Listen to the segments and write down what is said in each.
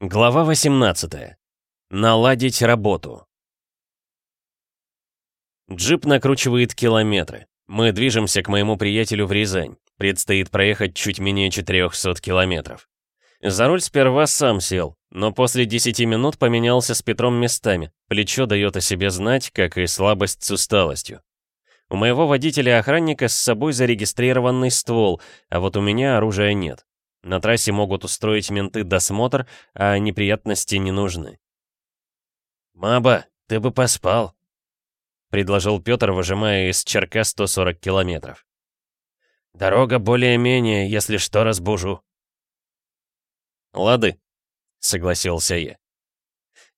Глава 18. Наладить работу. Джип накручивает километры. Мы движемся к моему приятелю в Рязань. Предстоит проехать чуть менее 400 километров. За руль сперва сам сел, но после 10 минут поменялся с Петром местами. Плечо дает о себе знать, как и слабость с усталостью. У моего водителя-охранника с собой зарегистрированный ствол, а вот у меня оружия нет. На трассе могут устроить менты досмотр, а неприятности не нужны. «Маба, ты бы поспал», — предложил Петр, выжимая из черка 140 километров. «Дорога более-менее, если что, разбужу». «Лады», — согласился я.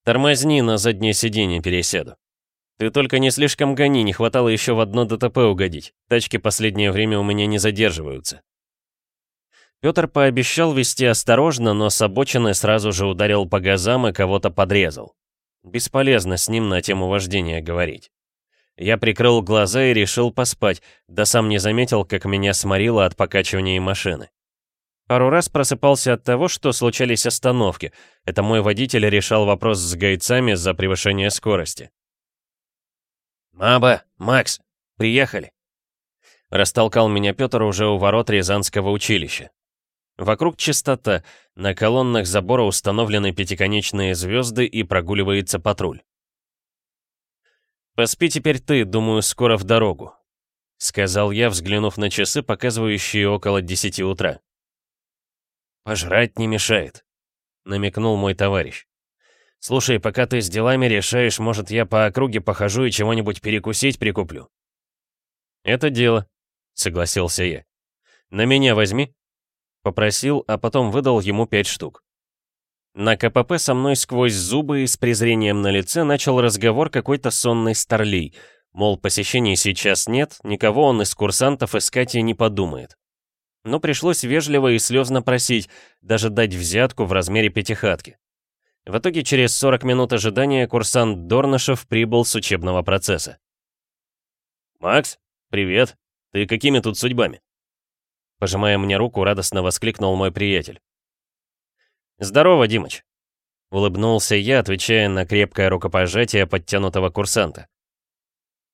«Тормозни, на заднее сиденье переседу. Ты только не слишком гони, не хватало еще в одно ДТП угодить. Тачки последнее время у меня не задерживаются». Петр пообещал вести осторожно, но с обочины сразу же ударил по газам и кого-то подрезал. Бесполезно с ним на тему вождения говорить. Я прикрыл глаза и решил поспать, да сам не заметил, как меня сморило от покачивания машины. Пару раз просыпался от того, что случались остановки. Это мой водитель решал вопрос с гайцами за превышение скорости. «Маба, Макс, приехали!» Растолкал меня Петр уже у ворот Рязанского училища. Вокруг чистота, на колоннах забора установлены пятиконечные звезды и прогуливается патруль. «Поспи теперь ты, думаю, скоро в дорогу», — сказал я, взглянув на часы, показывающие около десяти утра. «Пожрать не мешает», — намекнул мой товарищ. «Слушай, пока ты с делами решаешь, может, я по округе похожу и чего-нибудь перекусить прикуплю?» «Это дело», — согласился я. «На меня возьми». Попросил, а потом выдал ему пять штук. На КПП со мной сквозь зубы и с презрением на лице начал разговор какой-то сонный старлей. Мол, посещений сейчас нет, никого он из курсантов искать и не подумает. Но пришлось вежливо и слезно просить, даже дать взятку в размере пятихатки. В итоге через 40 минут ожидания курсант Дорнышев прибыл с учебного процесса. «Макс, привет. Ты какими тут судьбами?» Пожимая мне руку, радостно воскликнул мой приятель. «Здорово, Димыч!» Улыбнулся я, отвечая на крепкое рукопожатие подтянутого курсанта.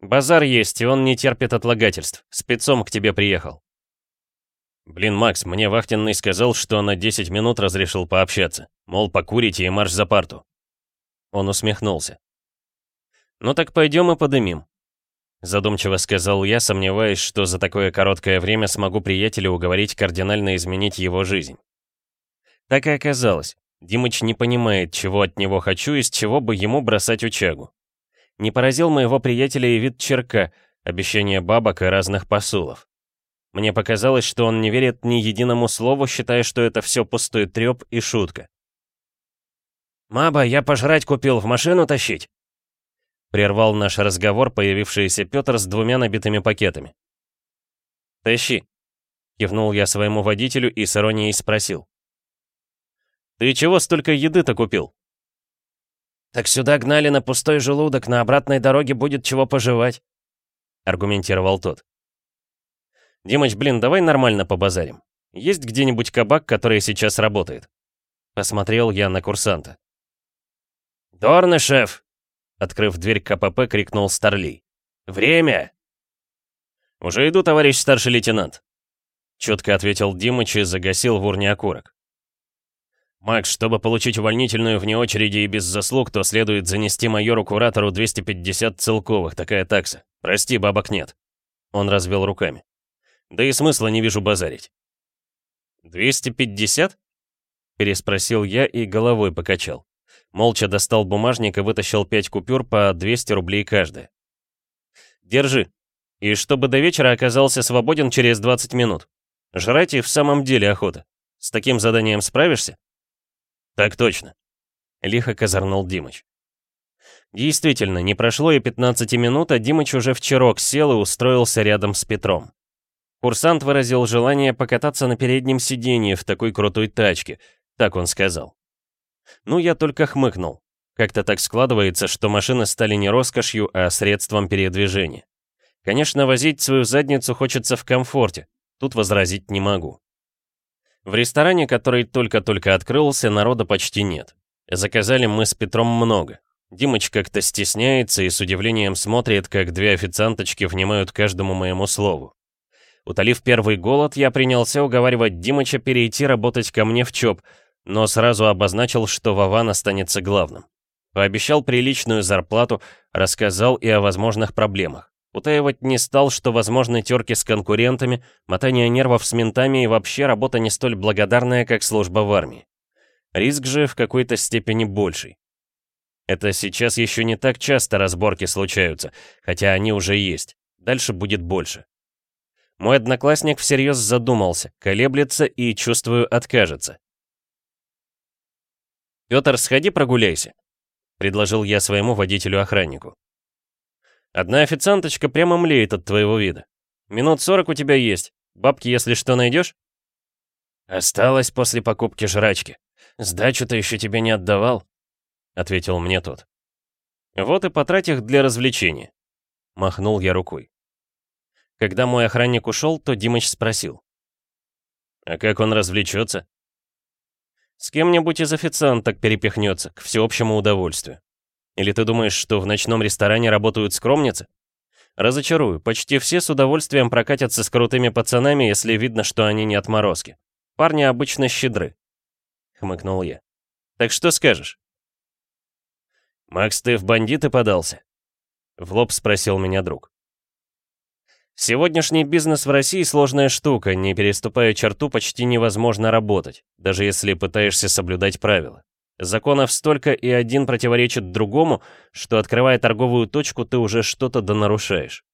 «Базар есть, и он не терпит отлагательств. Спецом к тебе приехал». «Блин, Макс, мне вахтенный сказал, что на 10 минут разрешил пообщаться. Мол, покурите и марш за парту». Он усмехнулся. «Ну так пойдем и подымим. Задумчиво сказал я, сомневаясь, что за такое короткое время смогу приятеля уговорить кардинально изменить его жизнь. Так и оказалось. Димыч не понимает, чего от него хочу и с чего бы ему бросать учагу. Не поразил моего приятеля и вид черка, обещание бабок и разных посулов. Мне показалось, что он не верит ни единому слову, считая, что это все пустой треп и шутка. «Маба, я пожрать купил, в машину тащить?» Прервал наш разговор появившийся Петр с двумя набитыми пакетами. «Тащи», — кивнул я своему водителю и с иронией спросил. «Ты чего столько еды-то купил?» «Так сюда гнали на пустой желудок, на обратной дороге будет чего пожевать», — аргументировал тот. «Димыч, блин, давай нормально побазарим. Есть где-нибудь кабак, который сейчас работает?» Посмотрел я на курсанта. «Дорный шеф!» Открыв дверь КПП, крикнул Старлей. «Время!» «Уже иду, товарищ старший лейтенант», — четко ответил Димыч и загасил в урне окурок. «Макс, чтобы получить увольнительную вне очереди и без заслуг, то следует занести майору-куратору 250 целковых, такая такса. Прости, бабок нет». Он развел руками. «Да и смысла не вижу базарить». «250?» — переспросил я и головой покачал. Молча достал бумажник и вытащил пять купюр по 200 рублей каждая. «Держи. И чтобы до вечера оказался свободен через 20 минут. Жрать и в самом деле охота. С таким заданием справишься?» «Так точно», — лихо козырнул Димыч. Действительно, не прошло и 15 минут, а Димыч уже в чирок сел и устроился рядом с Петром. Курсант выразил желание покататься на переднем сиденье в такой крутой тачке, так он сказал. Ну, я только хмыкнул. Как-то так складывается, что машины стали не роскошью, а средством передвижения. Конечно, возить свою задницу хочется в комфорте. Тут возразить не могу. В ресторане, который только-только открылся, народа почти нет. Заказали мы с Петром много. Димыч как-то стесняется и с удивлением смотрит, как две официанточки внимают каждому моему слову. Утолив первый голод, я принялся уговаривать Димыча перейти работать ко мне в ЧОП, но сразу обозначил, что Вован останется главным. Пообещал приличную зарплату, рассказал и о возможных проблемах. Утаивать не стал, что возможны терки с конкурентами, мотание нервов с ментами и вообще работа не столь благодарная, как служба в армии. Риск же в какой-то степени больший. Это сейчас еще не так часто разборки случаются, хотя они уже есть. Дальше будет больше. Мой одноклассник всерьез задумался, колеблется и, чувствую, откажется. «Пётр, сходи прогуляйся», — предложил я своему водителю-охраннику. «Одна официанточка прямо млеет от твоего вида. Минут сорок у тебя есть. Бабки, если что, найдешь?» «Осталось после покупки жрачки. Сдачу-то еще тебе не отдавал», — ответил мне тот. «Вот и потрать их для развлечения», — махнул я рукой. Когда мой охранник ушел, то Димыч спросил. «А как он развлечется?» «С кем-нибудь из официанток перепихнется, к всеобщему удовольствию. Или ты думаешь, что в ночном ресторане работают скромницы? Разочарую, почти все с удовольствием прокатятся с крутыми пацанами, если видно, что они не отморозки. Парни обычно щедры», — хмыкнул я. «Так что скажешь?» «Макс, ты в бандиты подался?» — в лоб спросил меня друг. Сегодняшний бизнес в России сложная штука, не переступая черту почти невозможно работать, даже если пытаешься соблюдать правила. Законов столько и один противоречит другому, что открывая торговую точку, ты уже что-то донарушаешь.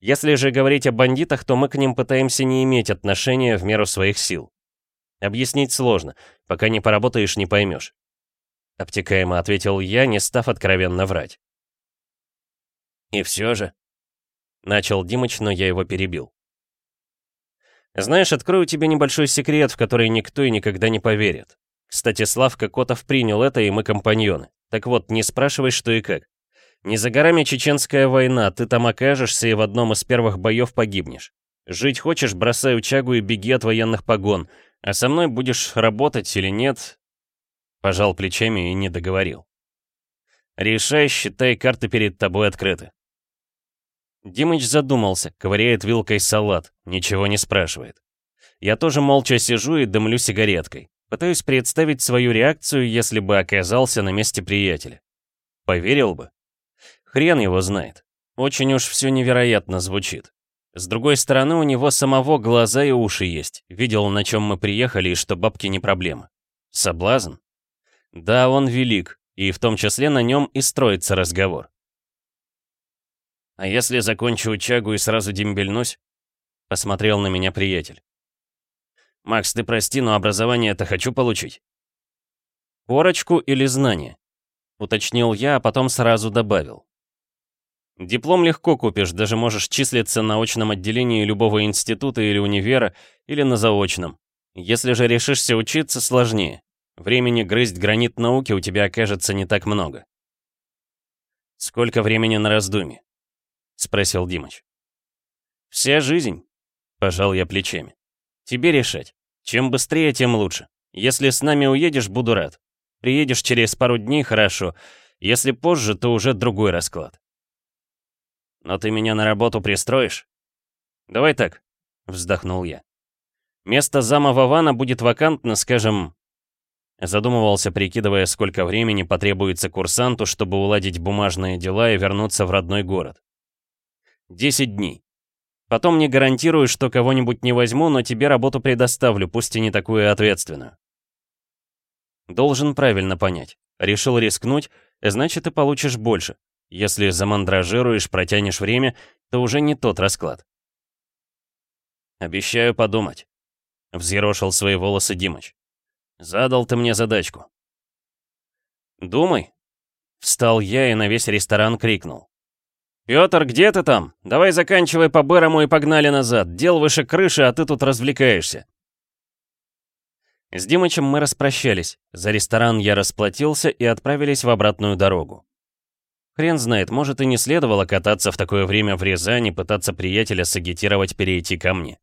Если же говорить о бандитах, то мы к ним пытаемся не иметь отношения в меру своих сил. Объяснить сложно, пока не поработаешь, не поймешь. Обтекаемо ответил я, не став откровенно врать. И все же, Начал Димыч, но я его перебил. Знаешь, открою тебе небольшой секрет, в который никто и никогда не поверит. Кстати, Славка Котов принял это, и мы компаньоны. Так вот, не спрашивай, что и как. Не за горами чеченская война, ты там окажешься и в одном из первых боев погибнешь. Жить хочешь, бросай учагу и беги от военных погон. А со мной будешь работать или нет? Пожал плечами и не договорил. Решай, считай, карты перед тобой открыты. Димыч задумался, ковыряет вилкой салат, ничего не спрашивает. Я тоже молча сижу и дымлю сигареткой. Пытаюсь представить свою реакцию, если бы оказался на месте приятеля. Поверил бы? Хрен его знает. Очень уж все невероятно звучит. С другой стороны, у него самого глаза и уши есть. Видел, на чем мы приехали, и что бабки не проблема. Соблазн? Да, он велик, и в том числе на нем и строится разговор. «А если закончу учагу и сразу дембельнусь?» — посмотрел на меня приятель. «Макс, ты прости, но образование-то хочу получить». «Корочку или знание?» — уточнил я, а потом сразу добавил. «Диплом легко купишь, даже можешь числиться на очном отделении любого института или универа, или на заочном. Если же решишься учиться, сложнее. Времени грызть гранит науки у тебя окажется не так много». «Сколько времени на раздумье?» — спросил Димыч. «Вся жизнь», — пожал я плечами. «Тебе решать. Чем быстрее, тем лучше. Если с нами уедешь, буду рад. Приедешь через пару дней — хорошо. Если позже, то уже другой расклад». «Но ты меня на работу пристроишь?» «Давай так», — вздохнул я. «Место зама Вавана будет вакантно, скажем...» Задумывался, прикидывая, сколько времени потребуется курсанту, чтобы уладить бумажные дела и вернуться в родной город. 10 дней. Потом не гарантирую, что кого-нибудь не возьму, но тебе работу предоставлю, пусть и не такую ответственную. Должен правильно понять. Решил рискнуть, значит и получишь больше. Если замандражируешь, протянешь время, то уже не тот расклад. Обещаю подумать. Взъерошил свои волосы Димыч. Задал ты мне задачку. Думай. Встал я и на весь ресторан крикнул. «Пётр, где ты там? Давай заканчивай по-бырому и погнали назад. Дел выше крыши, а ты тут развлекаешься». С Димычем мы распрощались. За ресторан я расплатился и отправились в обратную дорогу. Хрен знает, может и не следовало кататься в такое время в Рязани, пытаться приятеля сагитировать перейти ко мне.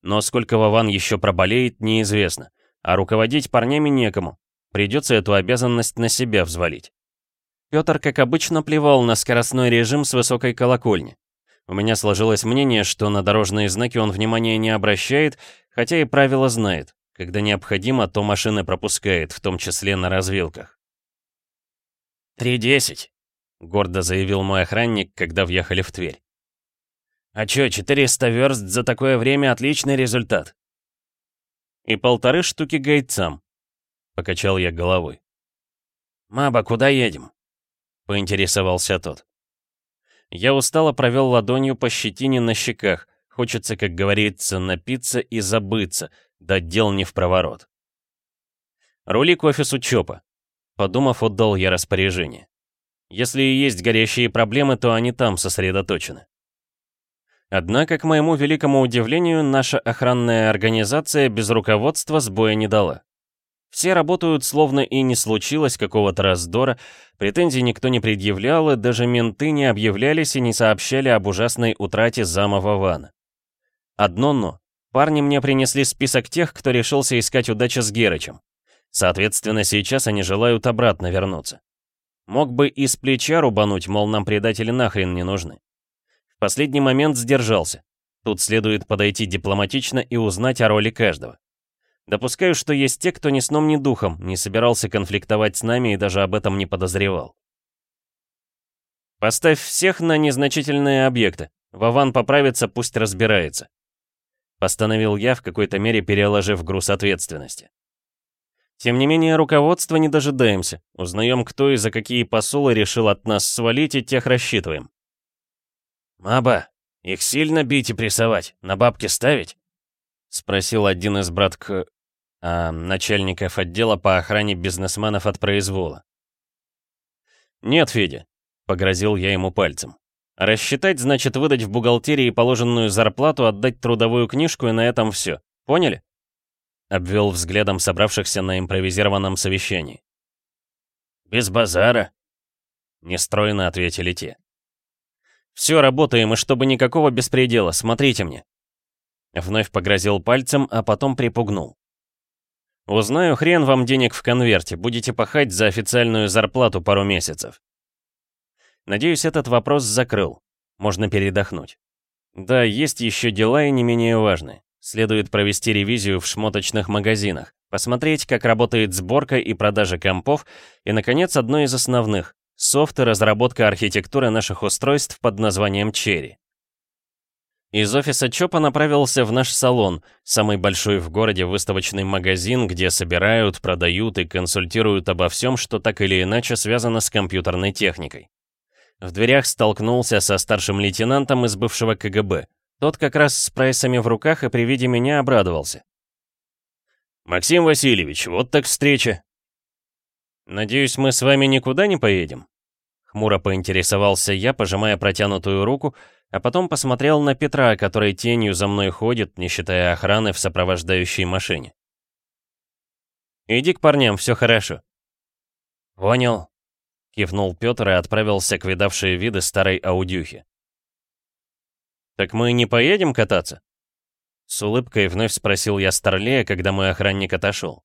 Но сколько Вован еще проболеет, неизвестно. А руководить парнями некому. Придется эту обязанность на себя взвалить. Петр, как обычно, плевал на скоростной режим с высокой колокольни. У меня сложилось мнение, что на дорожные знаки он внимания не обращает, хотя и правила знает. Когда необходимо, то машины пропускает, в том числе на развилках. «Три десять», — гордо заявил мой охранник, когда въехали в Тверь. «А чё, 400 верст за такое время отличный результат?» «И полторы штуки гайцам», — покачал я головой. «Маба, куда едем?» — поинтересовался тот. Я устало провел ладонью по щетине на щеках. Хочется, как говорится, напиться и забыться, да дел не в проворот. Рули к офису ЧОПа. Подумав, отдал я распоряжение. Если и есть горящие проблемы, то они там сосредоточены. Однако, к моему великому удивлению, наша охранная организация без руководства сбоя не дала. Все работают, словно и не случилось какого-то раздора, претензий никто не предъявлял, и даже менты не объявлялись и не сообщали об ужасной утрате зама Вавана. Одно «но». Парни мне принесли список тех, кто решился искать удачи с Герычем. Соответственно, сейчас они желают обратно вернуться. Мог бы и с плеча рубануть, мол, нам предатели нахрен не нужны. В последний момент сдержался. Тут следует подойти дипломатично и узнать о роли каждого. Допускаю, что есть те, кто ни сном, ни духом не собирался конфликтовать с нами и даже об этом не подозревал. Поставь всех на незначительные объекты. Вован поправится, пусть разбирается. Постановил я, в какой-то мере переложив груз ответственности. Тем не менее, руководство не дожидаемся. Узнаем, кто и за какие посулы решил от нас свалить, и тех рассчитываем. «Маба, их сильно бить и прессовать, на бабки ставить?» — спросил один из братк... А, начальников отдела по охране бизнесменов от произвола. «Нет, Федя», — погрозил я ему пальцем. «Рассчитать значит выдать в бухгалтерии положенную зарплату, отдать трудовую книжку и на этом все. Поняли?» Обвел взглядом собравшихся на импровизированном совещании. «Без базара», — нестройно ответили те. «Все, работаем, и чтобы никакого беспредела, смотрите мне». Вновь погрозил пальцем, а потом припугнул. «Узнаю, хрен вам денег в конверте, будете пахать за официальную зарплату пару месяцев». Надеюсь, этот вопрос закрыл. Можно передохнуть. Да, есть еще дела и не менее важные. Следует провести ревизию в шмоточных магазинах, посмотреть, как работает сборка и продажа компов, и, наконец, одно из основных — софт и разработка архитектуры наших устройств под названием Cherry. Из офиса ЧОПа направился в наш салон, самый большой в городе выставочный магазин, где собирают, продают и консультируют обо всем, что так или иначе связано с компьютерной техникой. В дверях столкнулся со старшим лейтенантом из бывшего КГБ. Тот как раз с прайсами в руках и при виде меня обрадовался. «Максим Васильевич, вот так встреча!» «Надеюсь, мы с вами никуда не поедем?» Хмуро поинтересовался я, пожимая протянутую руку, а потом посмотрел на Петра, который тенью за мной ходит, не считая охраны в сопровождающей машине. «Иди к парням, все хорошо». «Понял», — кивнул Петр и отправился к видавшей виды старой аудюхе. «Так мы не поедем кататься?» С улыбкой вновь спросил я Старлея, когда мой охранник отошел.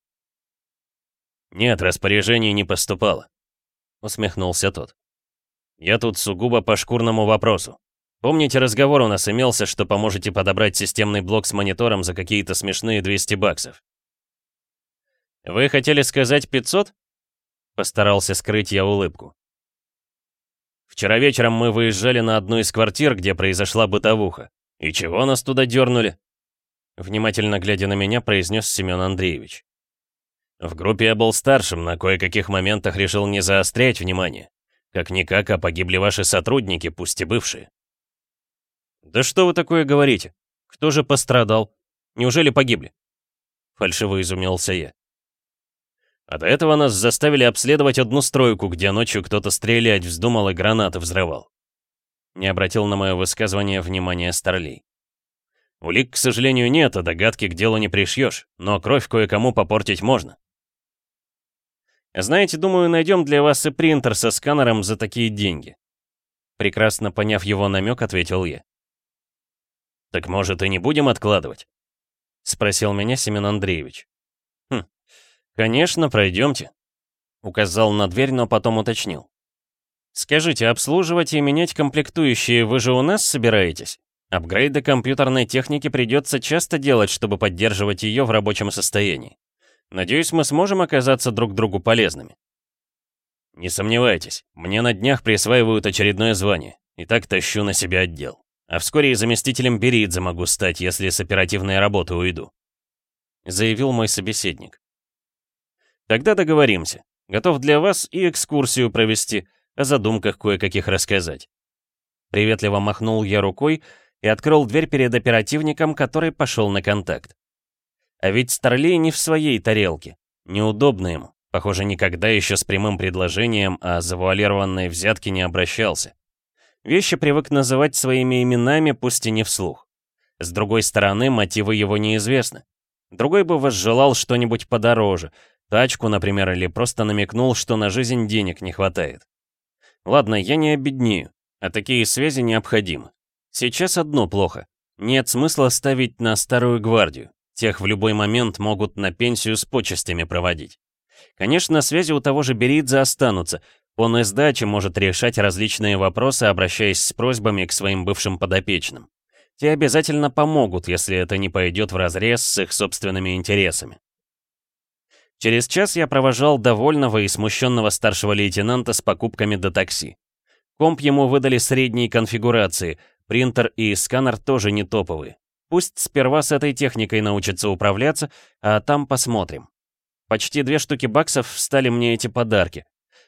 «Нет, распоряжений не поступало», — усмехнулся тот. «Я тут сугубо по шкурному вопросу. Помните, разговор у нас имелся, что поможете подобрать системный блок с монитором за какие-то смешные 200 баксов? Вы хотели сказать 500? Постарался скрыть я улыбку. Вчера вечером мы выезжали на одну из квартир, где произошла бытовуха. И чего нас туда дернули? Внимательно глядя на меня, произнес Семен Андреевич. В группе я был старшим, на кое-каких моментах решил не заострять внимание. Как-никак, а погибли ваши сотрудники, пусть и бывшие. «Да что вы такое говорите? Кто же пострадал? Неужели погибли?» Фальшиво изумился я. А до этого нас заставили обследовать одну стройку, где ночью кто-то стрелять вздумал и гранаты взрывал. Не обратил на мое высказывание внимания Старлей. Улик, к сожалению, нет, а догадки к делу не пришьешь, но кровь кое-кому попортить можно. Знаете, думаю, найдем для вас и принтер со сканером за такие деньги. Прекрасно поняв его намек, ответил я. Так может и не будем откладывать? спросил меня Семен Андреевич. «Хм, конечно, пройдемте», — указал на дверь, но потом уточнил. «Скажите, обслуживать и менять комплектующие вы же у нас собираетесь? Апгрейды компьютерной техники придется часто делать, чтобы поддерживать ее в рабочем состоянии. Надеюсь, мы сможем оказаться друг другу полезными». «Не сомневайтесь, мне на днях присваивают очередное звание, и так тащу на себя отдел. А вскоре и заместителем Беридзе могу стать, если с оперативной работы уйду», — заявил мой собеседник. «Тогда договоримся. Готов для вас и экскурсию провести, о задумках кое-каких рассказать». Приветливо махнул я рукой и открыл дверь перед оперативником, который пошел на контакт. А ведь Старлей не в своей тарелке. Неудобно ему. Похоже, никогда еще с прямым предложением о завуалированной взятке не обращался. Вещи привык называть своими именами, пусть и не вслух. С другой стороны, мотивы его неизвестны. Другой бы возжелал что-нибудь подороже, тачку, например, или просто намекнул, что на жизнь денег не хватает. Ладно, я не обеднею, а такие связи необходимы. Сейчас одно плохо. Нет смысла ставить на старую гвардию. Тех в любой момент могут на пенсию с почестями проводить. Конечно, связи у того же Беридзе останутся, он из дачи может решать различные вопросы, обращаясь с просьбами к своим бывшим подопечным. Те обязательно помогут, если это не пойдет вразрез с их собственными интересами. Через час я провожал довольного и смущенного старшего лейтенанта с покупками до такси. Комп ему выдали средней конфигурации, принтер и сканер тоже не топовые. Пусть сперва с этой техникой научится управляться, а там посмотрим. Почти две штуки баксов встали мне эти подарки.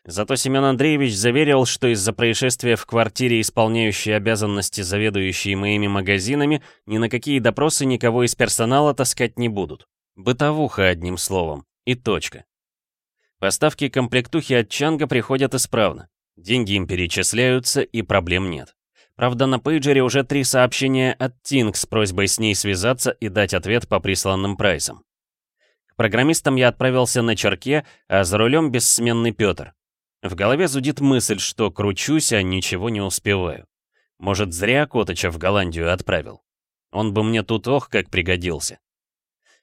Зато Семен Андреевич заверил, что из-за происшествия в квартире, исполняющей обязанности заведующей моими магазинами, ни на какие допросы никого из персонала таскать не будут. Бытовуха, одним словом. И точка. Поставки комплектухи от Чанга приходят исправно. Деньги им перечисляются, и проблем нет. Правда, на пейджере уже три сообщения от Тинг с просьбой с ней связаться и дать ответ по присланным прайсам. К программистам я отправился на черке, а за рулем бессменный Петр. В голове зудит мысль, что кручусь, а ничего не успеваю. Может, зря Котыча в Голландию отправил. Он бы мне тут ох как пригодился.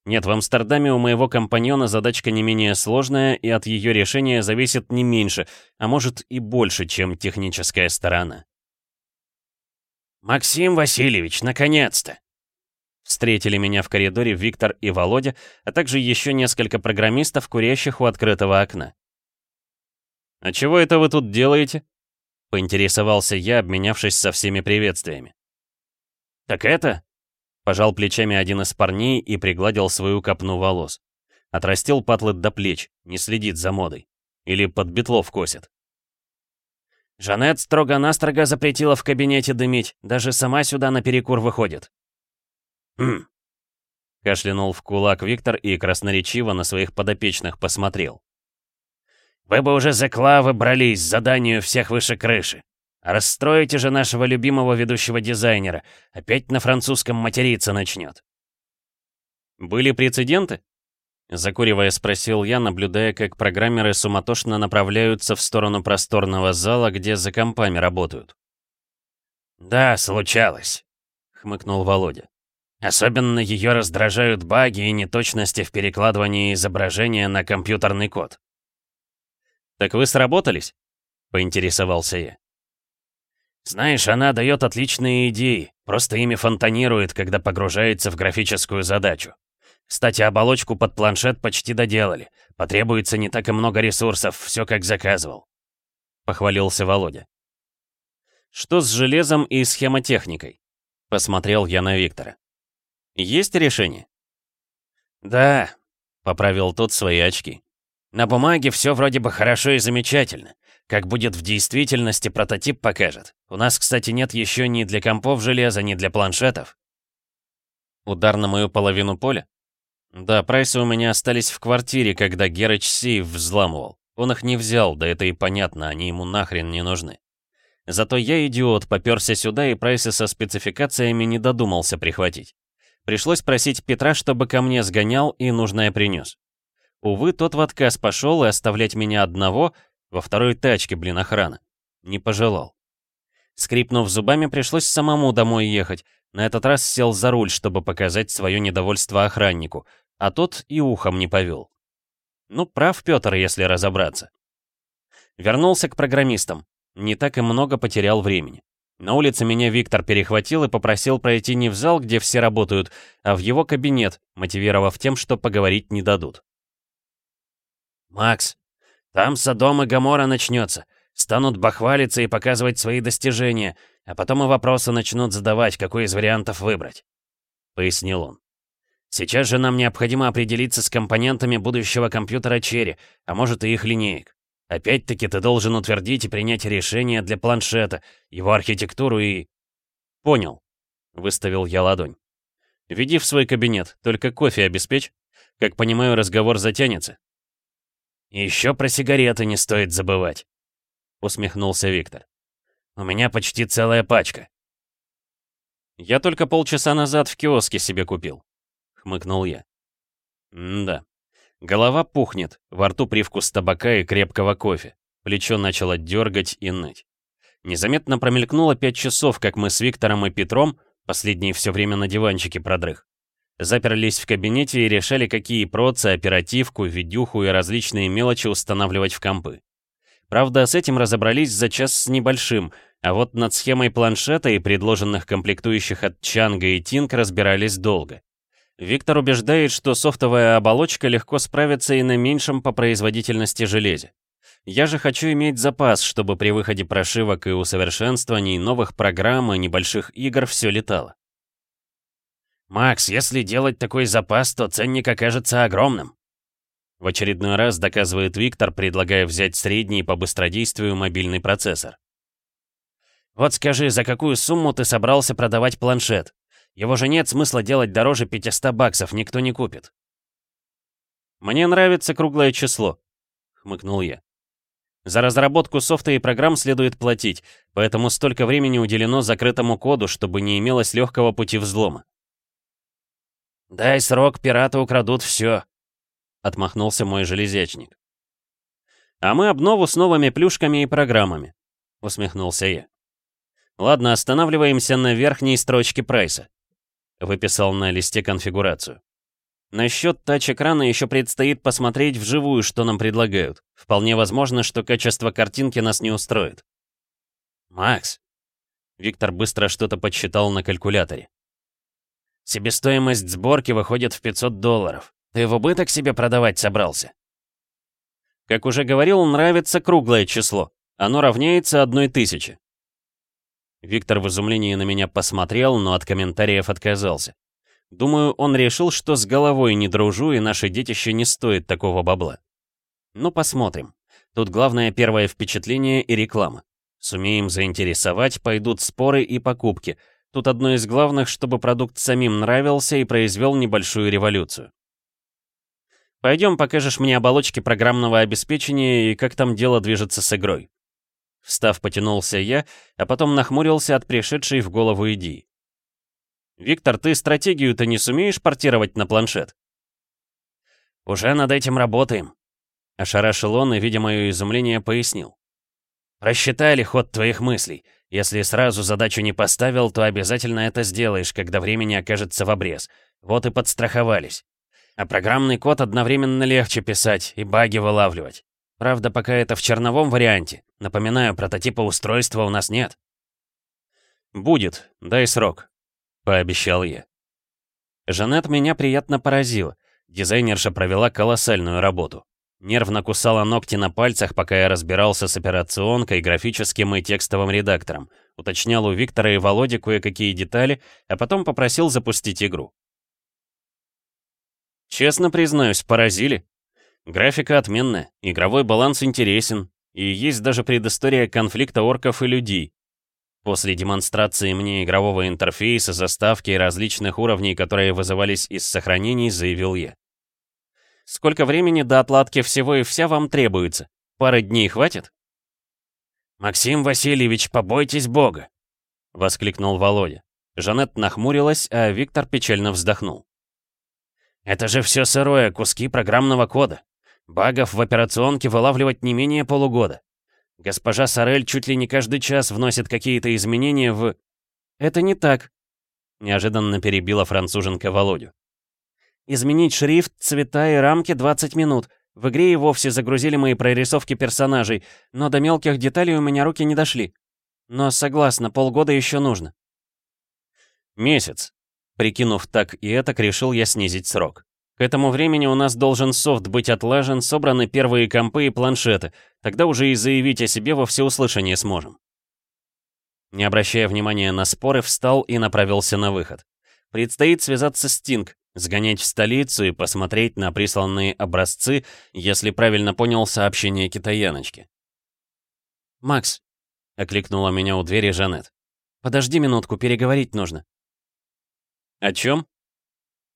Нет, в Амстердаме у моего компаньона задачка не менее сложная, и от ее решения зависит не меньше, а может и больше, чем техническая сторона. «Максим Васильевич, наконец-то!» Встретили меня в коридоре Виктор и Володя, а также еще несколько программистов, курящих у открытого окна. «А чего это вы тут делаете?» — поинтересовался я, обменявшись со всеми приветствиями. «Так это?» — пожал плечами один из парней и пригладил свою копну волос. Отрастил патлы до плеч, не следит за модой. Или под бетлов косит. Жанет строго-настрого запретила в кабинете дымить, даже сама сюда на перекур выходит. «Хм». Кашлянул в кулак Виктор и красноречиво на своих подопечных посмотрел. Вы бы уже за клавы брались, заданию всех выше крыши. расстроите же нашего любимого ведущего дизайнера. Опять на французском материться начнет. Были прецеденты? Закуривая, спросил я, наблюдая, как программеры суматошно направляются в сторону просторного зала, где за компами работают. «Да, случалось», — хмыкнул Володя. «Особенно ее раздражают баги и неточности в перекладывании изображения на компьютерный код. «Так вы сработались?» — поинтересовался я. «Знаешь, она дает отличные идеи, просто ими фонтанирует, когда погружается в графическую задачу. Кстати, оболочку под планшет почти доделали. Потребуется не так и много ресурсов, все как заказывал», — похвалился Володя. «Что с железом и схемотехникой?» — посмотрел я на Виктора. «Есть решение?» «Да», — поправил тот свои очки. На бумаге все вроде бы хорошо и замечательно. Как будет в действительности, прототип покажет. У нас, кстати, нет еще ни для компов железа, ни для планшетов. Удар на мою половину поля? Да, прайсы у меня остались в квартире, когда Герыч сейф взламывал. Он их не взял, да это и понятно, они ему нахрен не нужны. Зато я, идиот, попёрся сюда и прайсы со спецификациями не додумался прихватить. Пришлось просить Петра, чтобы ко мне сгонял и нужное принес. Увы, тот в отказ пошел и оставлять меня одного во второй тачке, блин, охрана. Не пожелал. Скрипнув зубами, пришлось самому домой ехать. На этот раз сел за руль, чтобы показать свое недовольство охраннику, а тот и ухом не повел. Ну, прав Петр, если разобраться. Вернулся к программистам. Не так и много потерял времени. На улице меня Виктор перехватил и попросил пройти не в зал, где все работают, а в его кабинет, мотивировав тем, что поговорить не дадут. «Макс, там Содом и Гамора начнется. Станут бахвалиться и показывать свои достижения, а потом и вопросы начнут задавать, какой из вариантов выбрать», — пояснил он. «Сейчас же нам необходимо определиться с компонентами будущего компьютера Черри, а может и их линеек. Опять-таки ты должен утвердить и принять решение для планшета, его архитектуру и... Понял. Выставил я ладонь. Веди в свой кабинет, только кофе обеспечь. Как понимаю, разговор затянется. Еще про сигареты не стоит забывать. Усмехнулся Виктор. У меня почти целая пачка. Я только полчаса назад в киоске себе купил. Хмыкнул я. М да. Голова пухнет, во рту привкус табака и крепкого кофе. Плечо начало дергать и ныть. Незаметно промелькнуло пять часов, как мы с Виктором и Петром, последний все время на диванчике продрых, заперлись в кабинете и решали, какие процы, оперативку, видюху и различные мелочи устанавливать в компы. Правда, с этим разобрались за час с небольшим, а вот над схемой планшета и предложенных комплектующих от Чанга и Тинк разбирались долго. Виктор убеждает, что софтовая оболочка легко справится и на меньшем по производительности железе. Я же хочу иметь запас, чтобы при выходе прошивок и усовершенствований новых программ и небольших игр все летало. «Макс, если делать такой запас, то ценник окажется огромным», в очередной раз доказывает Виктор, предлагая взять средний по быстродействию мобильный процессор. «Вот скажи, за какую сумму ты собрался продавать планшет? Его же нет смысла делать дороже 500 баксов, никто не купит. «Мне нравится круглое число», — хмыкнул я. «За разработку софта и программ следует платить, поэтому столько времени уделено закрытому коду, чтобы не имелось легкого пути взлома». «Дай срок, пираты украдут все», — отмахнулся мой железячник. «А мы обнову с новыми плюшками и программами», — усмехнулся я. «Ладно, останавливаемся на верхней строчке прайса. Выписал на листе конфигурацию. Насчет тач-экрана еще предстоит посмотреть вживую, что нам предлагают. Вполне возможно, что качество картинки нас не устроит. «Макс!» Виктор быстро что-то подсчитал на калькуляторе. «Себестоимость сборки выходит в 500 долларов. Ты в убыток себе продавать собрался?» Как уже говорил, нравится круглое число. Оно равняется одной тысяче. Виктор в изумлении на меня посмотрел, но от комментариев отказался. Думаю, он решил, что с головой не дружу, и наше детище не стоит такого бабла. Ну, посмотрим. Тут главное первое впечатление и реклама. Сумеем заинтересовать, пойдут споры и покупки. Тут одно из главных, чтобы продукт самим нравился и произвел небольшую революцию. Пойдем, покажешь мне оболочки программного обеспечения и как там дело движется с игрой. Встав, потянулся я, а потом нахмурился от пришедшей в голову идеи. «Виктор, ты стратегию-то не сумеешь портировать на планшет?» «Уже над этим работаем», — ошарашил он и, видя мое изумление, пояснил. «Рассчитали ход твоих мыслей. Если сразу задачу не поставил, то обязательно это сделаешь, когда времени окажется в обрез. Вот и подстраховались. А программный код одновременно легче писать и баги вылавливать. Правда, пока это в черновом варианте. Напоминаю, прототипа устройства у нас нет. «Будет, дай срок», — пообещал я. Жанет меня приятно поразила. Дизайнерша провела колоссальную работу. Нервно кусала ногти на пальцах, пока я разбирался с операционкой, графическим и текстовым редактором. Уточнял у Виктора и Володи кое-какие детали, а потом попросил запустить игру. Честно признаюсь, поразили. Графика отменная, игровой баланс интересен, и есть даже предыстория конфликта орков и людей. После демонстрации мне игрового интерфейса, заставки и различных уровней, которые вызывались из сохранений, заявил я. Сколько времени до отладки всего и вся вам требуется? Пары дней хватит? «Максим Васильевич, побойтесь Бога!» — воскликнул Володя. Жанет нахмурилась, а Виктор печально вздохнул. «Это же все сырое, куски программного кода. Багов в операционке вылавливать не менее полугода. Госпожа Сорель чуть ли не каждый час вносит какие-то изменения в... Это не так, неожиданно перебила француженка Володю. Изменить шрифт, цвета и рамки 20 минут. В игре и вовсе загрузили мои прорисовки персонажей, но до мелких деталей у меня руки не дошли. Но согласна, полгода еще нужно. Месяц. Прикинув так и это, решил я снизить срок. К этому времени у нас должен софт быть отлажен, собраны первые компы и планшеты, тогда уже и заявить о себе во всеуслышание сможем. Не обращая внимания на споры, встал и направился на выход. Предстоит связаться с Тинг, сгонять в столицу и посмотреть на присланные образцы, если правильно понял сообщение китаяночки. «Макс», — окликнула меня у двери Жанет, — «подожди минутку, переговорить нужно». «О чем?»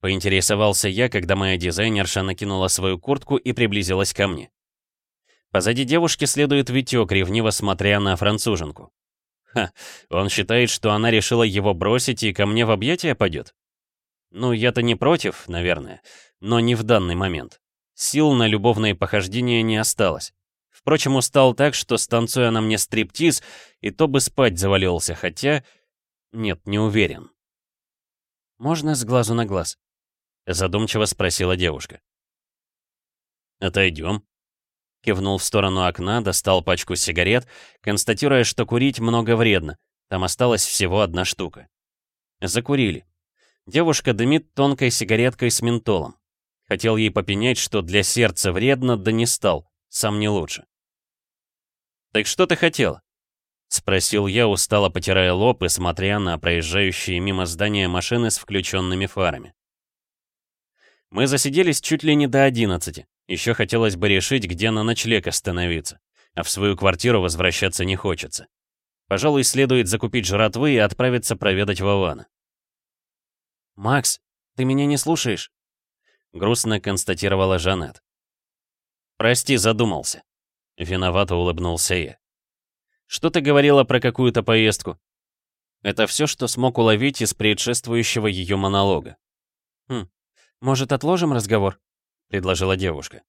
Поинтересовался я, когда моя дизайнерша накинула свою куртку и приблизилась ко мне. Позади девушки следует Витек, ревниво смотря на француженку. Ха, он считает, что она решила его бросить и ко мне в объятия пойдет? Ну, я-то не против, наверное, но не в данный момент. Сил на любовные похождения не осталось. Впрочем, устал так, что станцуя на мне стриптиз, и то бы спать завалился, хотя... Нет, не уверен. «Можно с глазу на глаз?» Задумчиво спросила девушка. «Отойдем». Кивнул в сторону окна, достал пачку сигарет, констатируя, что курить много вредно. Там осталась всего одна штука. Закурили. Девушка дымит тонкой сигареткой с ментолом. Хотел ей попенять, что для сердца вредно, да не стал. Сам не лучше. «Так что ты хотела?» Спросил я, устало потирая лоб и смотря на проезжающие мимо здания машины с включенными фарами. Мы засиделись чуть ли не до 11. Еще хотелось бы решить, где на ночлег остановиться. А в свою квартиру возвращаться не хочется. Пожалуй, следует закупить жратвы и отправиться проведать Вована. «Макс, ты меня не слушаешь?» Грустно констатировала Жанет. «Прости, задумался». Виновато улыбнулся я. «Что ты говорила про какую-то поездку?» Это все, что смог уловить из предшествующего ее монолога. «Хм, «Может, отложим разговор?» — предложила девушка.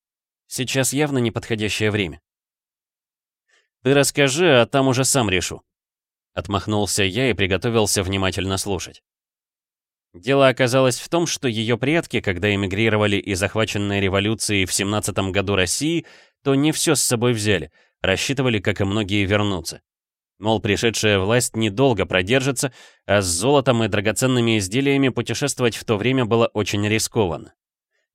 «Сейчас явно неподходящее время». «Ты расскажи, а там уже сам решу». Отмахнулся я и приготовился внимательно слушать. Дело оказалось в том, что ее предки, когда эмигрировали из захваченной революцией в 17 году России, то не все с собой взяли, рассчитывали, как и многие, вернуться. Мол, пришедшая власть недолго продержится, а с золотом и драгоценными изделиями путешествовать в то время было очень рискованно.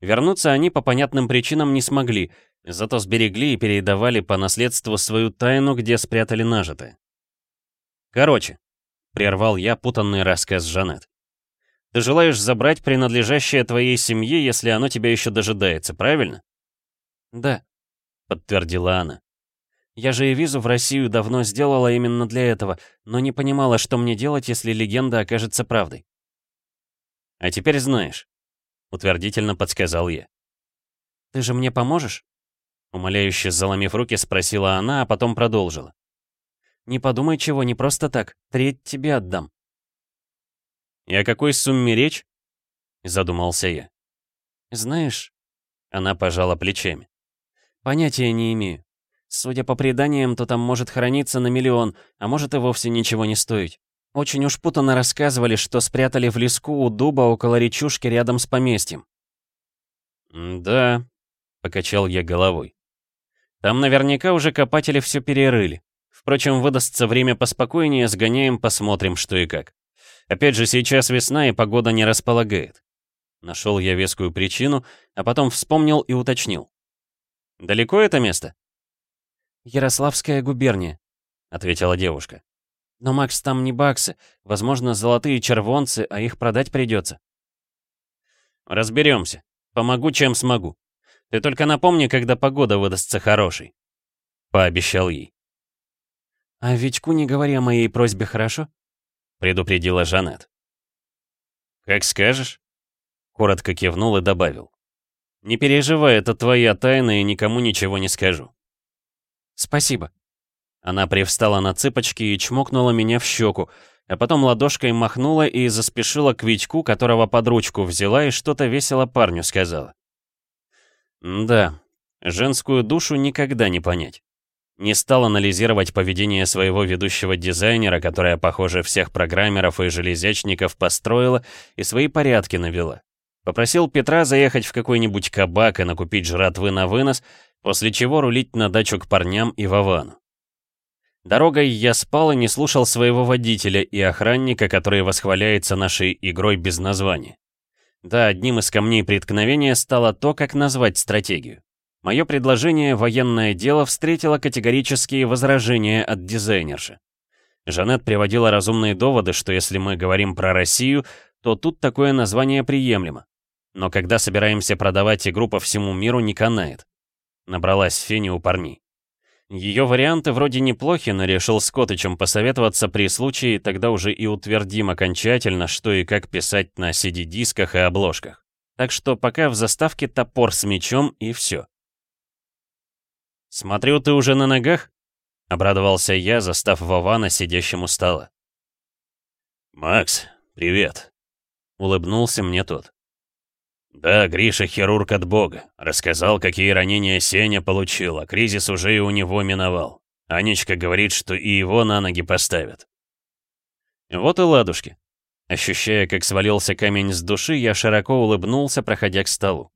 Вернуться они по понятным причинам не смогли, зато сберегли и передавали по наследству свою тайну, где спрятали нажитое. Короче, прервал я путанный рассказ Жанет. Ты желаешь забрать принадлежащее твоей семье, если оно тебя еще дожидается, правильно? Да, подтвердила она. Я же и визу в Россию давно сделала именно для этого, но не понимала, что мне делать, если легенда окажется правдой. А теперь знаешь, утвердительно подсказал я. Ты же мне поможешь? Умоляюще заломив руки, спросила она, а потом продолжила. «Не подумай чего, не просто так. Треть тебе отдам». «И о какой сумме речь?» Задумался я. «Знаешь...» Она пожала плечами. «Понятия не имею. Судя по преданиям, то там может храниться на миллион, а может и вовсе ничего не стоить. Очень уж путанно рассказывали, что спрятали в леску у дуба около речушки рядом с поместьем. «Да», — покачал я головой. «Там наверняка уже копатели все перерыли. Впрочем, выдастся время поспокойнее, сгоняем, посмотрим, что и как. Опять же, сейчас весна, и погода не располагает». Нашел я вескую причину, а потом вспомнил и уточнил. «Далеко это место?» «Ярославская губерния», — ответила девушка. «Но, Макс, там не баксы. Возможно, золотые червонцы, а их продать придется». «Разберемся. Помогу, чем смогу. Ты только напомни, когда погода выдастся хорошей», — пообещал ей. «А Витьку не говори о моей просьбе, хорошо?» — предупредила Жанет. «Как скажешь», — коротко кивнул и добавил. «Не переживай, это твоя тайна, и никому ничего не скажу». «Спасибо». Она привстала на цыпочки и чмокнула меня в щеку, а потом ладошкой махнула и заспешила к Витьку, которого под ручку взяла и что-то весело парню сказала. Да, женскую душу никогда не понять. Не стал анализировать поведение своего ведущего дизайнера, которая, похоже, всех программеров и железячников построила и свои порядки навела. Попросил Петра заехать в какой-нибудь кабак и накупить жратвы на вынос, после чего рулить на дачу к парням и Вовану. Дорогой я спал и не слушал своего водителя и охранника, который восхваляется нашей игрой без названия. Да, одним из камней преткновения стало то, как назвать стратегию. Мое предложение «военное дело» встретило категорические возражения от дизайнерши. Жанет приводила разумные доводы, что если мы говорим про Россию, то тут такое название приемлемо. Но когда собираемся продавать игру по всему миру, не канает. Набралась Фени у парней. Ее варианты вроде неплохи, но решил с Котычем посоветоваться при случае, тогда уже и утвердим окончательно, что и как писать на CD-дисках и обложках. Так что пока в заставке топор с мечом и все. «Смотрю, ты уже на ногах?» — обрадовался я, застав Вована сидящим у стола. «Макс, привет!» — улыбнулся мне тот. «Да, Гриша хирург от бога. Рассказал, какие ранения Сеня получил, а кризис уже и у него миновал. Анечка говорит, что и его на ноги поставят». Вот и ладушки. Ощущая, как свалился камень с души, я широко улыбнулся, проходя к столу.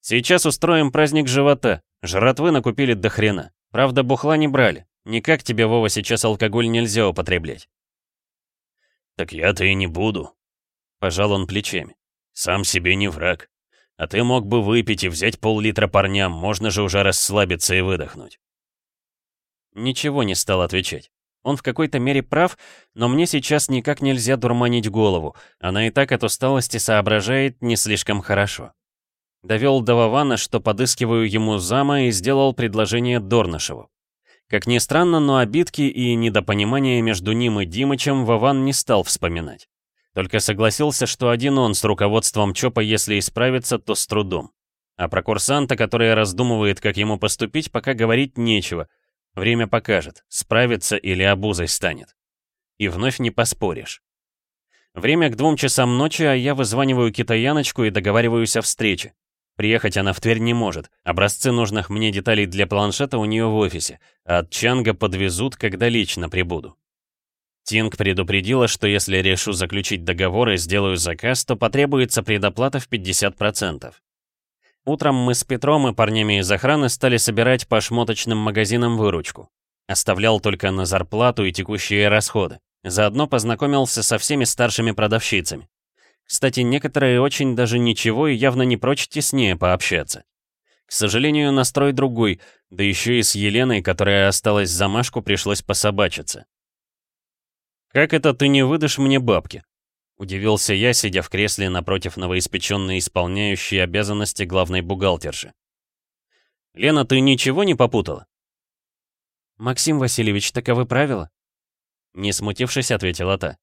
«Сейчас устроим праздник живота. Жратвы накупили до хрена. Правда, бухла не брали. Никак тебе, Вова, сейчас алкоголь нельзя употреблять». «Так я-то и не буду», — пожал он плечами. «Сам себе не враг. А ты мог бы выпить и взять пол-литра парням, можно же уже расслабиться и выдохнуть». Ничего не стал отвечать. Он в какой-то мере прав, но мне сейчас никак нельзя дурманить голову. Она и так от усталости соображает не слишком хорошо. Довел до Вована, что подыскиваю ему зама и сделал предложение Дорнышеву. Как ни странно, но обидки и недопонимания между ним и Димычем Вован не стал вспоминать. Только согласился, что один он с руководством ЧОПа, если исправится, то с трудом. А про курсанта, который раздумывает, как ему поступить, пока говорить нечего. Время покажет, справится или обузой станет. И вновь не поспоришь. Время к двум часам ночи, а я вызваниваю китаяночку и договариваюсь о встрече. Приехать она в Тверь не может. Образцы нужных мне деталей для планшета у нее в офисе, а от Чанга подвезут, когда лично прибуду. Тинг предупредила, что если решу заключить договор и сделаю заказ, то потребуется предоплата в 50%. Утром мы с Петром и парнями из охраны стали собирать по шмоточным магазинам выручку. Оставлял только на зарплату и текущие расходы. Заодно познакомился со всеми старшими продавщицами. Кстати, некоторые очень даже ничего и явно не прочь теснее пообщаться. К сожалению, настрой другой, да еще и с Еленой, которая осталась за Машку, пришлось пособачиться. «Как это ты не выдашь мне бабки?» Удивился я, сидя в кресле напротив новоиспеченной исполняющей обязанности главной бухгалтерши. «Лена, ты ничего не попутала?» «Максим Васильевич, таковы правила?» Не смутившись, ответила та.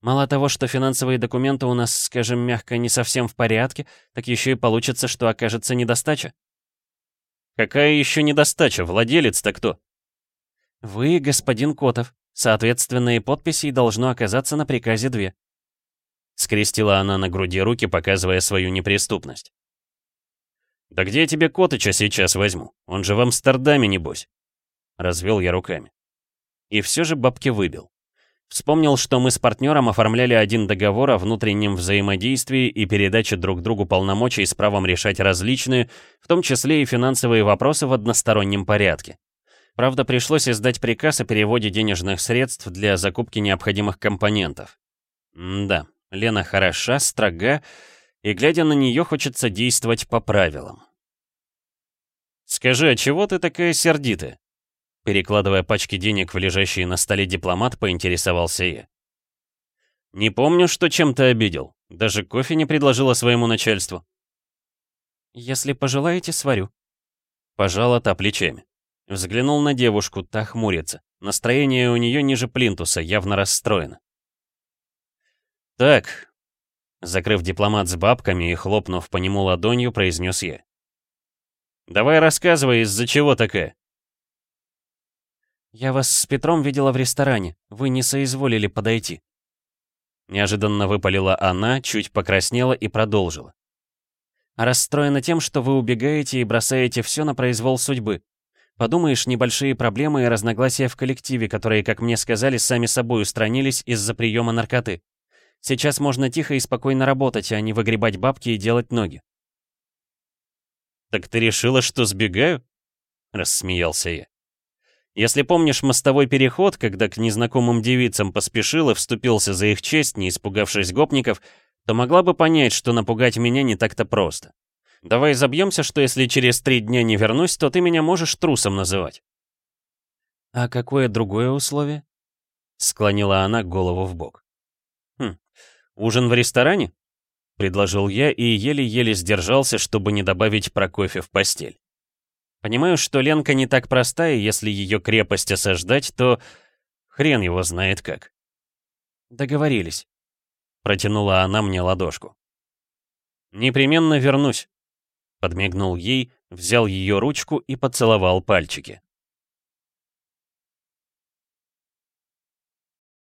Мало того, что финансовые документы у нас, скажем мягко, не совсем в порядке, так еще и получится, что окажется недостача. Какая еще недостача? Владелец-то кто? Вы, господин Котов. Соответственно, и подписей должно оказаться на приказе две. Скрестила она на груди руки, показывая свою неприступность. «Да где я тебе Котыча сейчас возьму? Он же в Амстердаме, небось!» Развел я руками. И все же бабки выбил. Вспомнил, что мы с партнером оформляли один договор о внутреннем взаимодействии и передаче друг другу полномочий с правом решать различные, в том числе и финансовые вопросы в одностороннем порядке. Правда, пришлось издать приказ о переводе денежных средств для закупки необходимых компонентов. М да, Лена хороша, строга, и, глядя на нее, хочется действовать по правилам. «Скажи, а чего ты такая сердитая?» Перекладывая пачки денег в лежащий на столе дипломат, поинтересовался я. «Не помню, что чем-то обидел. Даже кофе не предложила своему начальству». «Если пожелаете, сварю». Пожала та плечами. Взглянул на девушку, та хмурится. Настроение у нее ниже плинтуса, явно расстроено. «Так», — закрыв дипломат с бабками и хлопнув по нему ладонью, произнес я. «Давай рассказывай, из-за чего такая?» «Я вас с Петром видела в ресторане. Вы не соизволили подойти». Неожиданно выпалила она, чуть покраснела и продолжила. «Расстроена тем, что вы убегаете и бросаете все на произвол судьбы. Подумаешь, небольшие проблемы и разногласия в коллективе, которые, как мне сказали, сами собой устранились из-за приема наркоты. Сейчас можно тихо и спокойно работать, а не выгребать бабки и делать ноги. «Так ты решила, что сбегаю?» — рассмеялся я. «Если помнишь мостовой переход, когда к незнакомым девицам поспешил и вступился за их честь, не испугавшись гопников, то могла бы понять, что напугать меня не так-то просто. Давай забьемся, что если через три дня не вернусь, то ты меня можешь трусом называть». «А какое другое условие?» — склонила она голову в бок. «Хм, ужин в ресторане?» — предложил я и еле-еле сдержался, чтобы не добавить про кофе в постель. Понимаю, что Ленка не так простая, если ее крепость осаждать, то хрен его знает как. «Договорились», — протянула она мне ладошку. «Непременно вернусь», — подмигнул ей, взял ее ручку и поцеловал пальчики.